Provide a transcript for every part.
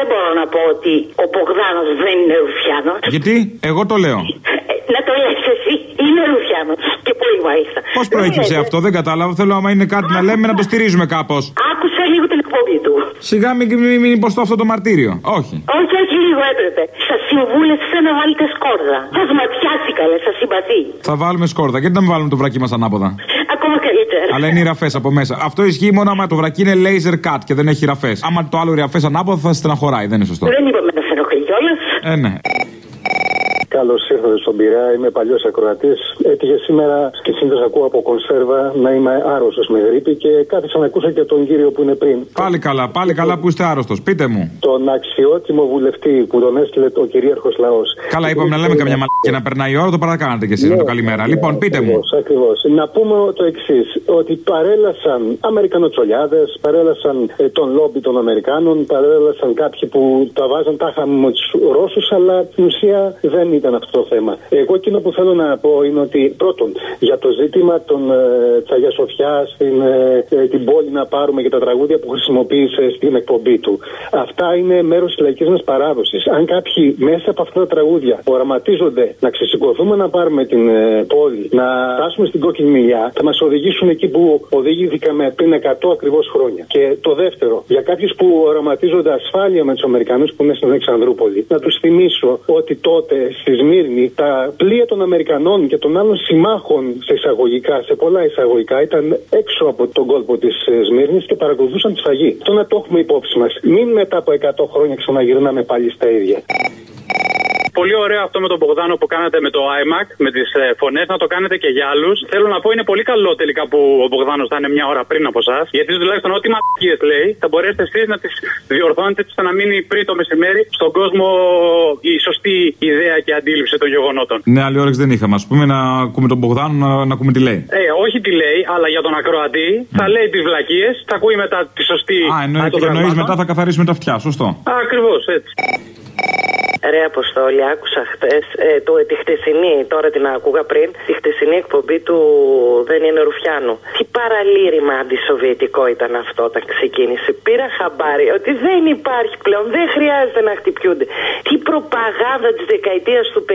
δεν μπορώ να πω ότι ο Μπογδάνο δεν είναι Ρουφιάνος. Γιατί, εγώ το λέω. Ε, να το λες εσύ, είναι Ρουφιάνος. Και πολύ μάλιστα. Πώς προέκυψε αυτό, δεν κατάλαβα. Θέλω άμα είναι κάτι να λέμε να το στηρίζουμε κάπως. Άκουσα λίγο την εκπομπή του. Σιγά μην, μην, μην υποστώ αυτό το μαρτύριο. Όχι. Όχι, όχι λίγο έπρεπε. Σα συμβούλευσε να βάλετε σκόρδα. Σας ματιάσει καλέ, σας συμπαθεί. Θα βάλουμε σκόρδα. Γιατί να μην βάλουμε το βρακί μας ανάποδα; Ακόμα καλύτερα. Αλλά είναι οι ραφές από μέσα. Αυτό ισχύει μόνο άμα το βρακί είναι laser cut και δεν έχει ραφές. Άμα το άλλο ραφές ανάποδα θα στεναχωράει. Δεν είναι σωστό. Δεν είπαμε να σε ενοχλεί κιόλας. Ε, ναι. Καλώς ήρθατε στον Πειραιά. Είμαι παλιός ακροατής. Έτυχε σήμερα και συνήθως ακούω από κονσέρβα να είμαι άρρωστος με γρήπη και κάθισα να ακούσω και τον κύριο που είναι πριν. Πάλι καλά, πάλι καλά που είστε άρρωστος. Πείτε μου. Τον αξιότιμο βουλευτή που τον έστειλε ο κυρίαρχος λαός. Καλά, είπαμε να λέμε καμιά μαλακία και να περνάει η ώρα, το παρακάνατε κι εσείς με το καλημέρα. Λοιπόν, πείτε μου. Ακριβώς. Να πούμε το εξής: Ότι παρέλασαν Αμερικανοτσολιάδες, παρέλασαν ε, τον λόμπι των Αμερικάνων, παρέλασαν κάποιοι που τα βάζαν τάχα με τους Ρώσους, αλλά στην ουσία δεν ήταν αυτό το θέμα. Εγώ εκείνο που θέλω να πω είναι ότι πρώτον, για το ζήτημα των ε, Τσαγιά Σοφιάς στην ε, ε, την πόλη να πάρουμε και τα τραγούδια που χρησιμοποίησε στην εκπομπή του. Αυτά είναι μέρος της λαϊκής μας παράδοσης. Αν κάποιοι μέσα από αυτά τα τραγούδια οραματίζονται να ξεσηκωθούμε να πάρουμε την ε, πόλη, να φτάσουμε στην κόκκινη μιλιά, θα μας οδηγήσουν εκεί που οδηγήθηκαμε πριν 100 ακριβώς χρόνια. Και το δεύτερο, για κάποιους που οραματίζονται ασφάλεια με τους Αμερικανούς που είναι στην Αλεξανδρούπολη, να τους θυμίσω ότι τότε στη Σμύρνη τα πλοία των Αμερικανών και των άλλων συμμάχων σε εισαγωγικά, σε πολλά εισαγωγικά, ήταν έξω από τον κόλπο της Σμύρνης και παρακολουθούσαν τη σφαγή. Αυτό να το έχουμε υπόψη μας. Μην μετά από 100 χρόνια ξαναγυρνάμε πάλι στα ίδια. Πολύ ωραίο αυτό με τον Μπογδάνο που κάνατε με το iMac, με τις ε, φωνές, να το κάνετε και για άλλους. Θέλω να πω είναι πολύ καλό τελικά που ο Μπογδάνος θα είναι μια ώρα πριν από εσά. Γιατί τουλάχιστον ό,τι μαθίε λέει θα μπορέσετε εσείς να τις διορθώνετε ώστε να μείνει πριν το μεσημέρι στον κόσμο η σωστή ιδέα και αντίληψη των γεγονότων. Ναι, άλλη όρεξη δεν είχαμε. Α πούμε να ακούμε τον Μπογδάνο να, να ακούμε τι λέει. Ε, όχι τι λέει, αλλά για τον ακροατή θα λέει τις βλακίες, θα ακούει μετά τη σωστή. Α, εννοεί και εννοείς μετά θα καθαρίσουμε τα αυτιά. Σωστό. Ακριβώς έτσι. Ρε Αποστόλη, άκουσα χτες ε, το, τη χτεσινή, τώρα την άκουγα πριν, τη χτεσινή εκπομπή του Δεν είναι Ρουφιάνου. Τι παραλήρημα αντισοβιετικό ήταν αυτό όταν ξεκίνησε. Πήρα χαμπάρι ότι δεν υπάρχει πλέον, δεν χρειάζεται να χτυπιούνται. Τι προπαγάνδα της δεκαετίας του 50.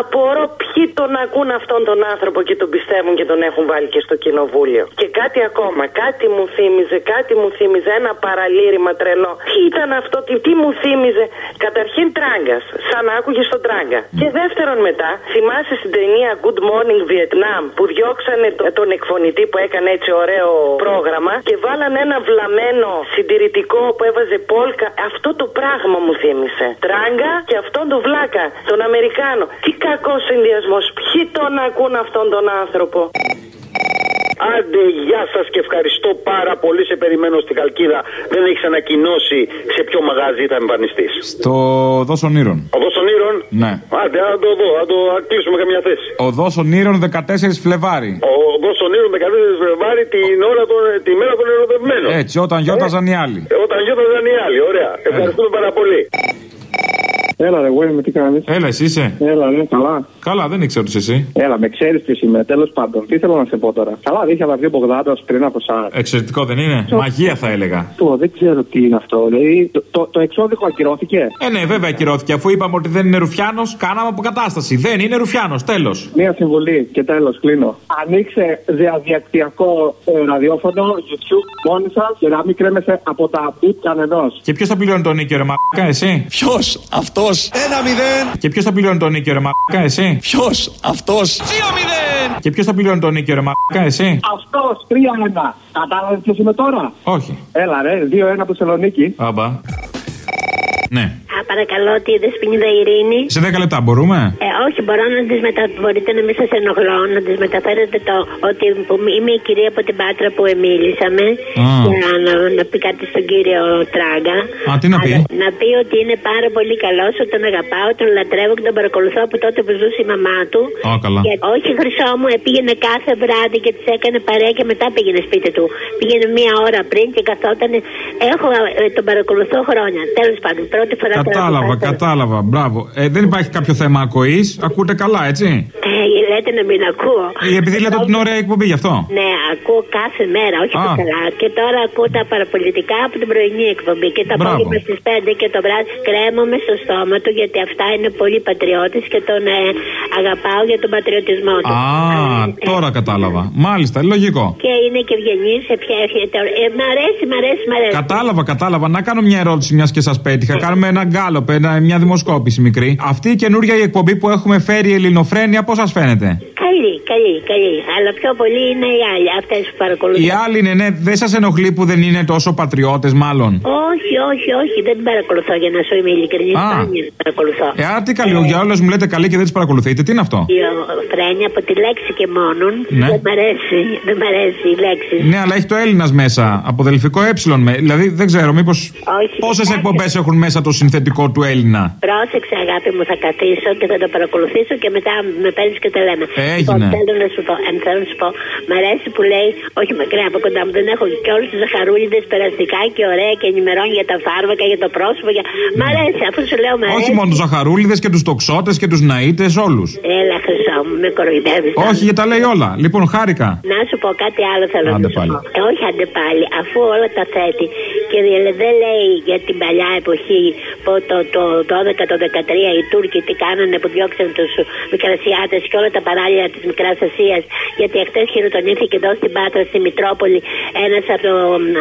Απορώ ποιοι τον ακούν αυτόν τον άνθρωπο και τον πιστεύουν και τον έχουν βάλει και στο κοινοβούλιο. Και κάτι ακόμα, κάτι μου θύμιζε, κάτι μου θύμιζε, ένα παραλήρημα τρελό. Τι ήταν αυτό, τι, τι μου θύμιζε. Καταρχήν τράγκα, σαν να άκουγες τον τράγκα. Και δεύτερον μετά, θυμάσαι στην ταινία Good Morning Vietnam που διώξανε τον εκφωνητή που έκανε έτσι ωραίο πρόγραμμα και βάλανε ένα βλαμμένο συντηρητικό που έβαζε πόλκα. Αυτό το πράγμα μου θύμισε. Τράγκα και αυτόν τον βλάκα, τον Αμερικάνο. Τι κακός συνδυασμός. Ποιοι τον ακούν αυτόν τον άνθρωπο; Άντε, γεια σας και ευχαριστώ πάρα πολύ. Σε περιμένω στην Καλκίδα. Δεν έχεις ανακοινώσει σε ποιο μαγαζί θα εμφανιστείς. Στο Δόσο Ήρων. Ο Δόσο Ήρων. Ναι. Άντε, να το δω, να το κλείσουμε καμιά θέση. Ο Δόσο Ήρων 14 Φλεβάρι. Ο Δόσο Ήρων 14 Φλεβάρι την ώρα των, τη μέρα των ερωτευμένων. Έτσι, όταν γιώταζαν οι άλλοι. Ε, όταν γιώταζαν οι άλλοι, ωραία. Ευχαριστούμε πάρα πολύ. Έλα, ρε, εγώ τι κάνεις; Έλα, εσύ είσαι. Έλα, ναι, καλά. Καλά, δεν ήξερα ότι εσύ. Έλα, με ξέρεις ποιος είμαι. Τέλος πάντων, τι θέλω να σε πω τώρα. Καλά, είχε αναβεί ο Μπογδάνο πριν από εσάς. Εξαιρετικό δεν είναι; Μαγεία θα έλεγα. Το, δεν ξέρω τι είναι αυτό. Δηλαδή, το, το, το εξώδικο ακυρώθηκε. Ε, ναι, βέβαια ακυρώθηκε. Αφού είπαμε ότι δεν είναι Ρουφιάνος, κάναμε αποκατάσταση. Δεν είναι Ρουφιάνος, τέλος. Μία συμβουλή και τέλος, κλείνω. Ανοίξε διαδικτυακό ε, ραδιόφωνο, YouTube μόνοι σας και να μην κρέμεσαι από τα μπουτ κανενός. Και ποιος θα πληρώνει τον νίκιο, ρε Μακα, εσύ; Ποιος; Αυτός. Ένα μηδέν. Και ποιος θα πληρώνει τον νίκιο, ρε Μακα, εσύ; Ποιος; Αυτός. 2-0. Και ποιος θα πληρώνει τον νίκιο, ρε Μακα, εσύ; Αυτός 3-1. Κατάλαβες ποιος είμαι τώρα; Όχι. Έλα, ρε, 2-1 από Θεσσαλονίκη. Άμπα. Ναι. Α, παρακαλώ, τη Δεσποινίδα Ειρήνη. Σε 10 λεπτά μπορούμε; Ε, όχι, μπορώ να τις μετα... Μπορείτε να μην σας ενοχλώ, να τις μεταφέρετε το ότι που είμαι η κυρία από την Πάτρα που εμίλησαμε. Α. Για να, να πει κάτι στον κύριο Τράγκα. Α, τι να πει; Αλλά να πει ότι είναι πάρα πολύ καλός, ότι τον αγαπάω, τον λατρεύω και τον παρακολουθώ από τότε που ζούσε η μαμά του. Α, καλά. Και όχι χρυσό μου, ε, πήγαινε κάθε βράδυ και της έκανε παρέα και μετά πήγαινε σπίτι του. Πήγαινε μία ώρα πριν και καθόταν. Έχω, ε, τον παρακολουθώ χρόνια. Τέλος πάντων, πρώτη φορά Κατάλαβα, παρακολουθώ. κατάλαβα. Μπράβο. Ε, δεν υπάρχει κάποιο θέμα ακοής. Ακούτε καλά, έτσι; Ε, λέτε να μην ακούω. Ε, Επειδή λέτε ότι είναι ωραία εκπομπή γι' αυτό. Ναι, ακούω κάθε μέρα, όχι Α. το καλά. Και τώρα ακούω τα παραπολιτικά από την πρωινή εκπομπή. Και τα Μπράβο. απόγευμα στις 5 και το βράδυ κρέμομαι στο στόμα του γιατί αυτά είναι πολύ πατριώτες και τον ε, αγαπάω για τον πατριωτισμό του. Α, Ε, τώρα κατάλαβα. Μάλιστα, λογικό. Και είναι και ευγενής, σε ποια έρχεται. Ε, μ' αρέσει, μ' αρέσει, μ' αρέσει. Κατάλαβα, κατάλαβα. Να κάνω μια ερώτηση, μιας και σας πέτυχα. Κάνουμε ένα γκάλοπ, ένα- μια δημοσκόπηση μικρή. Αυτή η καινούργια η εκπομπή που έχουμε φέρει η Ελληνοφρένεια, πώς σας φαίνεται; Καλή, καλή, καλή. Αλλά πιο πολύ είναι οι άλλοι, αυτές που παρακολουθούν. Οι άλλοι είναι, ναι, δεν σας ενοχλεί που δεν είναι τόσο πατριώτες, μάλλον; Όχι, όχι, όχι, δεν την παρακολουθώ για να σου είμαι ειλικρινής. Α. Σπάνια την παρακολουθώ. Ε, άρα τι καλή, για όλε μου λέτε καλή και δεν τις παρακολουθείτε. Τι είναι αυτό; Η φρένια από τη λέξη και μόνον Ναι. δεν μ' αρέσει, δεν μ' αρέσει η λέξη. Ναι, αλλά έχει το Έλληνας μέσα. Από δελφικό ε. με- Δηλαδή δεν ξέρω, μήπως. Όχι, Πόσες κοιτάξτε. εκπομπές έχουν μέσα το συνθετικό του Έλληνα; Πρόσεξε, αγάπη μου, θα καθίσω και θα το παρακολουθήσω και μετά με παίρνεις και τα λέμε. Έγινε. Λοιπόν, θέλω να σου πω, αν θέλω να σου πω, μ' αρέσει που λέει, όχι μακριά από κοντά μου, δεν έχω και όλους τους ζαχαρούλιδες περαστικά και ωραία και ενημερώνει για τα φάρμακα, για το πρόσωπο. Για... Μ' αρέσει, αφού σου λέω, μ' αρέσει. Όχι μόνο τους ζαχαρούλιδες και τους τοξότες και τους ναΐτες, όλους. Έλα, χρυσό μου, με κοροϊδεύεις. Όχι, για τα λέει όλα. Λοιπόν, χάρηκα. Να σου πω κάτι άλλο θέλω Άντε να σου πάλι. πω. Ε, όχι άντε πάλι, αφού όλα τα θέτει και δι- δεν λέει για την παλιά εποχή που το, το 12, το 13 οι Τούρκοι τι κάνανε που διώξαν τους Μικρασιάτες και όλα τα παράλια της Μικράς Ασίας. Γιατί εχθές χειροτονήθηκε εδώ στην Πάτρα, στη Μητρόπολη, ένας από, το,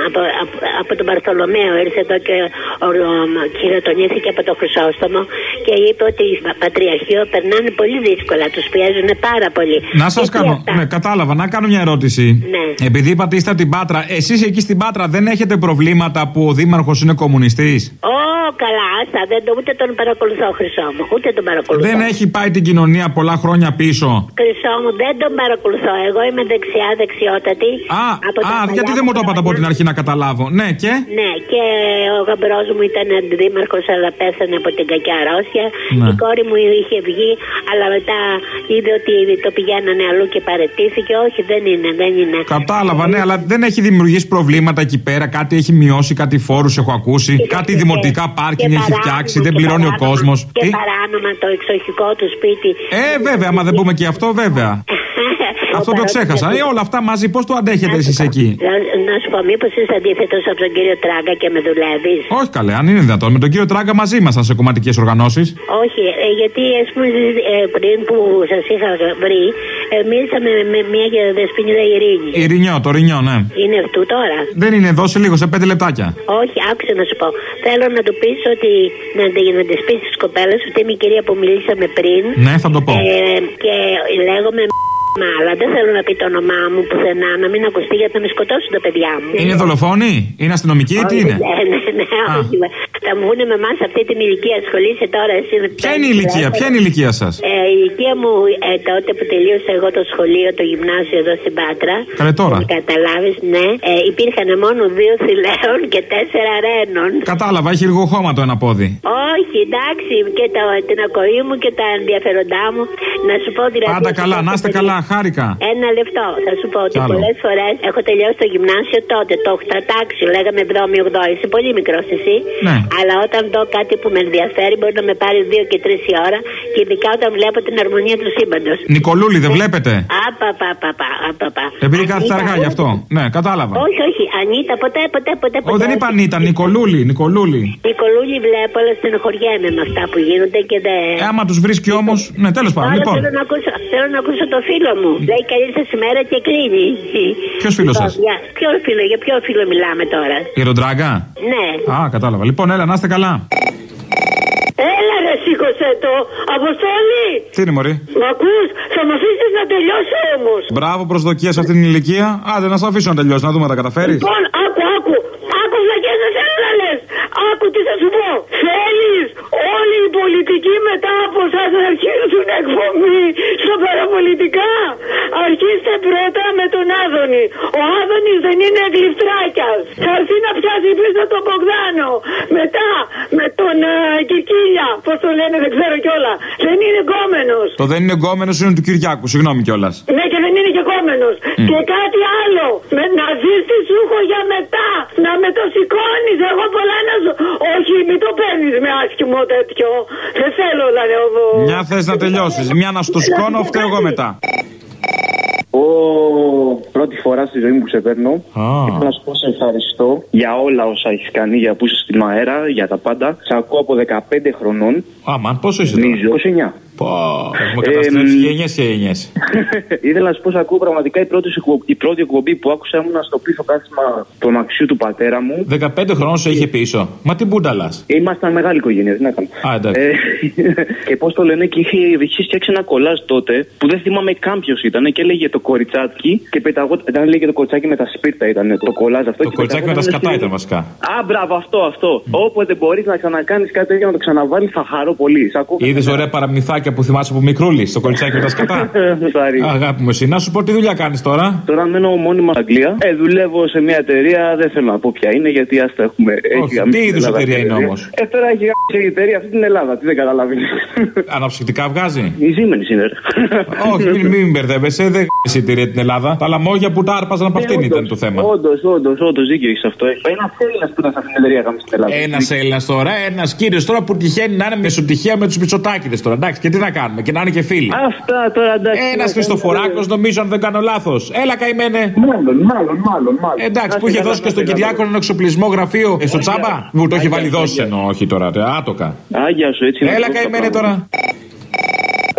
από, από, από τον Παρθολομαίο. Ήρθε εδώ και ο, ο, χειροτονήθηκε από το Χρυσόστομο και είπε ότι η Πατριαρχείο περνάνε πολύ δύσκολα, τους πιέζουν πάρα πολύ. Να σας Γιατί κάνω. αυτά; Ναι, κατάλαβα, να κάνω μια ερώτηση. Ναι. Επειδή είπατε είστε από την Πάτρα, εσείς εκεί στην Πάτρα δεν έχετε προβλήματα που ο Δήμαρχος είναι κομμουνιστής; Ω, καλά, άστα, δεν το, ούτε τον παρακολουθώ, Χρυσό μου. Ούτε τον παρακολουθώ. Δεν έχει πάει την κοινωνία πολλά χρόνια πίσω; Χρυσό μου, δεν τον παρακολουθώ. Εγώ είμαι δεξιά, δεξιότατη. Α, Από τα α παλιά γιατί δεν μου το είπατε από χρόνια. την αρχή να καταλάβω. Ναι, και; Ναι, και ο γαμπρός μου ήταν αντιδήμαρχο, αλλά πέθανε από την κακιά αρρώστια. Ναι. Η κόρη μου είχε βγει, αλλά μετά είδε ότι το πηγαίνανε αλλού και παρετήθηκε. Όχι, δεν είναι, δεν είναι. Κατάλαβα, ναι, αλλά δεν έχει δημιουργήσει προβλήματα εκεί πέρα. Κάτι έχει μειώσει, κάτι φόρους έχω ακούσει. Και- Κάτι και- δημοτικά και πάρκινγκ έχει παράνομα, φτιάξει, και δεν πληρώνει ο παράνομα, κόσμος. Και παράνομα το εξοχικό του σπίτι. Ε, βέβαια, άμα δεν πούμε και αυτό, βέβαια. βέβαια. Αυτό το ξέχασα. Ε, όλα αυτά μαζί, πώς το αντέχετε εσείς εκεί; Να, να σου πω, μήπως είσαι αντίθετος από τον κύριο Τράγκα και με δουλεύεις; Όχι καλέ, αν είναι δυνατόν. Με τον κύριο Τράγκα μαζί ήμασταν σε κομματικές οργανώσεις. Όχι, ε, γιατί ας πούμε ε, πριν που σας είχα βρει, ε, μίλησα με, με μια δεσποινίδα Ειρήνη. Ειρηνιό, το Ρινιό, ναι. Είναι αυτού τώρα; Δεν είναι εδώ σε λίγο, σε πέντε λεπτάκια. Όχι, άκουσε να σου πω. Θέλω να του πεις ότι. να, τη- να τη πεις τη κοπέλα ότι είμαι η κυρία που μιλήσαμε πριν. Ναι, θα το πω. Ε, και λέγομαι Μα, αλλά δεν θέλω να πει το όνομά μου πουθενά, να μην ακουστεί γιατί να με σκοτώσουν τα παιδιά μου. Είναι δολοφόνοι, είναι αστυνομικοί, τι είναι; Ναι, ναι, ναι, Α. όχι. Θα μου πούνε με εμάς αυτή την ηλικία ασχολείσαι τώρα εσύ με Ποια είναι η ηλικία, ποια είναι η ηλικία σας; Ε, η ηλικία μου ε, τότε που τελείωσα εγώ το σχολείο, το γυμνάσιο εδώ στην Πάτρα. Καλέ τώρα. Καταλάβεις, ναι. Ε, υπήρχαν μόνο δύο θηλαίων και τέσσερα ρένων. Κατάλαβα, έχει λίγο χώμα το ένα πόδι. Όχι, εντάξει, και το, την ακοή μου και τα ενδιαφέροντά μου. Να σου πω δηλαδή. Πάντα καλά, να είστε καλά, χάρηκα. Ένα λεπτό. Θα σου πω ότι Κι άλλο. πολλές φορές έχω τελειώσει το γυμνάσιο τότε, το 8 τάξη, λέγαμε 7η, 8η. Είσαι πολύ μικρός εσύ. Ναι. Αλλά όταν δω κάτι που με ενδιαφέρει, μπορεί να με πάρει 2 και 3 η ώρα. Και ειδικά όταν βλέπω την αρμονία του σύμπαντος. Νικολούλη, δεν βλέπετε; Απαπαπαπα, απαπα. Επειδή κάθεται αργά γι' αυτό. Ναι, κατάλαβα. Όχι, όχι. Ανίτα, ποτέ, ποτέ, ποτέ. Ω, ποτέ. δεν είπα Νίτα, Νικολούλη, Νικολούλη. Νικολούλη βλέπω, αλλά στενοχωριέμαι με αυτά που γίνονται και δεν. Ε, άμα τους βρίσκει όμω. Ναι, τέλος πάντων. Τώρα Λοιπόν, θέλω, να ακούσω, θέλω να ακούσω το φίλο μου. Λέει καλή σας ημέρα και κλείνει. Ποιος φίλος σας; Για ποιο φίλο, για ποιο φίλο μιλάμε τώρα; η Ροντράγκα; Ναι. Α, κατάλαβα. Λοιπόν, έλα, να είστε καλά. Έλα ρε σήκωσε το. Αποστόλη. Τι είναι, Μωρή; Μ' ακούς; Θα μου αφήσεις να τελειώσω όμως. Μπράβο, προσδοκία σε αυτήν την ηλικία. Άντε, να σε αφήσω να τελειώσει, να δούμε αν τα καταφέρεις. Λοιπόν, άκου, άκου. Άκου βλακές δεν θέλω να λες. Άκου τι θα σου πω. Θέλεις όλοι οι πολιτικοί μετά από εσάς να αρχίσουν εκπομπή στα παραπολιτικά; Αρχίστε πρώτα με τον Άδωνη. Ο Άδωνης δεν είναι γλυφτράκιας. Θα έρθει να πιάσει πίσω τον Μπογδάνο. Μετά με τον ε, Κικίλια. Πώς το λένε δεν ξέρω κιόλα. Δεν είναι γκόμενος. Το δεν είναι γκόμενος είναι του Κυριάκου, συγγνώμη κιόλας. Ναι, και δεν είναι και κόμενος. Και κάτι άλλο. Με να ζεις τη σούχο για μετά. Να με το σηκώνεις. Εγώ πολλά να σου. Όχι, μην το παίρνεις με άσχημο τέτοιο. Δεν θέλω να λέω. Μια Μια θες να τελειώσεις. Μια να στο σκόνω, φταίω εγώ μετά. Ω, πρώτη φορά στη ζωή μου που σε παίρνω. Α. Και θέλω να σου πω σε ευχαριστώ για όλα όσα έχεις κάνει, για που είσαι στην αέρα, για τα πάντα. Σε ακούω από 15 χρονών. Αμαν, πόσο είσαι τώρα; Νομίζω 29. Πω, έχουμε καταστρέψει γενιές και γενιές. Ήθελα να σου πω, σε ακούω πραγματικά η πρώτη, σου εκπο- η πρώτη εκπομπή που άκουσα ήμουν στο πίσω κάθισμα του αμαξιού του πατέρα μου. 15 χρόνων σε είχε πίσω. Μα τι μπουνταλάς. Ήμασταν μεγάλη οικογένεια, τι να κάνουμε. Α, εντάξει. Ε, και πώς το λένε, και είχε, είχε φτιάξει ένα κολλάζ τότε που δεν θυμάμαι καν ποιος ήταν και έλεγε το κοριτσάκι και πεταγόταν. Ήταν λέγε το κοριτσάκι με τα σπίρτα ήταν το κολλάζ αυτό. Το και κοριτσάκι με τα πεταγόταν σκατά στη- ήταν βασικά. Α, μπράβο, αυτό, αυτό. Όποτε μπορείς να ξανακάνεις κάτι τέτοιο να το ξαναβάλεις, θα χαρώ πολύ. Σ' ακούω. Είδες ωραία παραμυθάκια που θυμάσαι από μικρούλη στο κοριτσάκι με τα σκατά. Sorry. Αγάπη μου, εσύ να σου πω τι δουλειά κάνεις τώρα; Τώρα μένω μόνιμα στην Αγγλία. Ε, δουλεύω σε μια εταιρεία, δεν θέλω να πω ποια είναι, γιατί ας τα έχουμε. έχει γαμίσει τι την είδους Ελλάδα εταιρεία αυτή είναι η όμως; Ε, τώρα έχει γάμισει η εταιρεία αυτή την Ελλάδα, τι δεν καταλαβαίνεις. Αναψυκτικά βγάζει; Η Siemens είναι. ρε. Όχι, μην, μην μπερδεύεσαι, δεν η εταιρεία την Ελλάδα. Τα λαμόγια που τα άρπαζαν από αυτήν ήταν το θέμα. Όντως, όντως, όντως, δίκιο έχει αυτό. Ένας Έλληνας που ήταν σε αυτήν την εταιρεία γάμισε στην Ελλάδα. Ένας Έλληνας τώρα, ένας κύριος τώρα που τυχαίνει να είναι μεσοτυχία με τους μισοτάκιδε τώρα. Εντάξει, και τι να κάνουμε, και να είναι και φίλοι. Αυτά τώρα εντάξει. Ένας Χριστοφοράκος, νομίζω, αν δεν κάνω λάθος. Έλα, καημένε. Μάλλον, μάλλον, μάλλον. μάλλον. Εντάξει, που Άσε είχε καλά, δώσει και στον άσε καλά. Κυριάκο ένα εξοπλισμό γραφείο ε, στο τσάμπα. Μου το έχει βάλει Άγια, δώσει Άγια. εννοώ, όχι τώρα. τε, Άτοκα. Άγια σου, έτσι. είναι Έλα, αυτό το καημένε πράγμα. τώρα.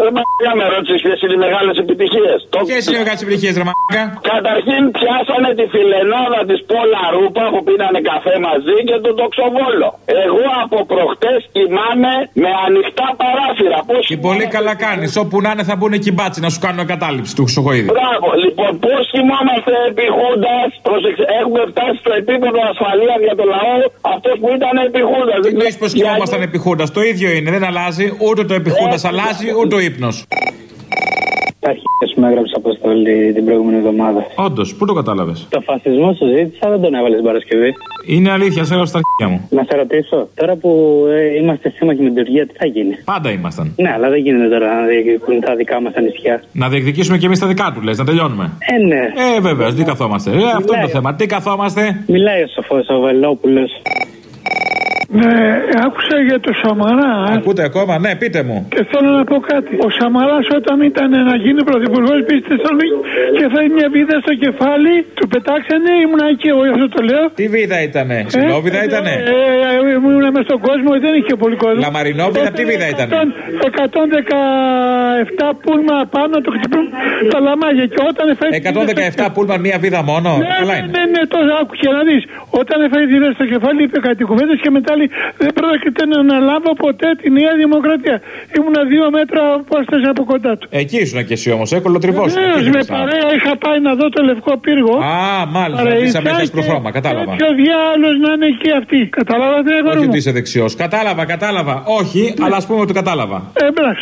Ρε μαγιά με ρώτησε ποιε είναι οι μεγάλες επιτυχίες. Ποιε είναι οι μεγάλε επιτυχίες, ρε μάγκα. Καταρχήν πιάσανε τη φιλενάδα της Πόλα Ρούπα που πίνανε καφέ μαζί και τον τοξοβόλο. Εγώ από προχτές κοιμάμαι με ανοιχτά παράθυρα. Πώς Και πολύ καλά κάνεις. Όπου να είναι θα μπουν εκεί μπάτσι να σου κάνουν εγκατάλειψη του Χρυσοχοίδη. Μπράβο, λοιπόν, πώς κοιμόμαστε επί Χούντα, έχουμε φτάσει στο επίπεδο ασφαλείας για το λαό αυτός που ήταν επί Χούντα. Τι νοεί πω κοιμόμασταν επί Χούντας. Το ίδιο είναι, δεν αλλάζει. Ούτε το επί Χούντας αλλάζει, ούτε ο ύπνο. Τα αρχίδια σου με έγραψες αποστολή την προηγούμενη εβδομάδα. Όντως, πού το κατάλαβες; Το φασισμό σου ζήτησα, δεν τον έβαλες την Παρασκευή. Είναι αλήθεια, σε έγραψες τα αρχίδια μου. Να σε ρωτήσω, τώρα που ε, είμαστε σύμμαχοι με την Τουρκία, τι θα γίνει; Πάντα ήμασταν. Ναι, αλλά δεν γίνεται τώρα να διεκδικούν τα δικά μας τα νησιά. Να διεκδικήσουμε και εμείς τα δικά τους, λες, να τελειώνουμε. Ε, ναι. Ε, βέβαια, τι καθόμαστε. Ε, αυτό είναι το θέμα. Τι καθόμαστε; Μιλάει ο σοφός ο Βελόπουλο. Ναι, άκουσα για το Σαμαρά. Ακούτε ακόμα, ναι, πείτε μου. Και θέλω να πω κάτι. Ο Σαμαράς όταν ήταν να γίνει πρωθυπουργός πήγε στη Θεσσαλονίκης και φέρει μια βίδα στο κεφάλι, του πετάξανε, ήμουν εκεί εγώ γι' αυτό το λέω. Τι βίδα ήτανε, Συνόβιδα Ε, ήτανε; Ε, ε, ήμουν μέσα στον κόσμο, δεν είχε πολύ κόσμο. Λαμαρινόβιδα, τι βίδα ήτανε; 117 πούλμα πάνω το χτυπούν τα λαμάγια και όταν έφερε. 117 πούλμαν μία βίδα μόνο; Ναι, Καλά ναι, είναι. ναι, ναι, τώρα άκουγε να δεις. Όταν έφερε τη βίδα στο κεφάλι, είπε κάτι κουβέντες και μετά λέει: Δεν πρόκειται να αναλάβω ποτέ τη Νέα Δημοκρατία. Ήμουνα δύο μέτρα απόσταση από κοντά του. Εκεί ήσουν και εσύ όμως, έκολο τριβό. Βεβαίως, με παρέα είχα πάει να δω το λευκό πύργο. Α, μάλιστα, Παρεϊτσά είσαι αμέσω και προχρώμα, κατάλαβα. Ποιο διάλογος να είναι εκεί αυτή. Καταλάβατε, αγόρι Όχι μου. ότι είσαι δεξιός. Κατάλαβα, κατάλαβα. Όχι, αλλά ας πούμε ότι κατάλαβα. Ε, μπράβο.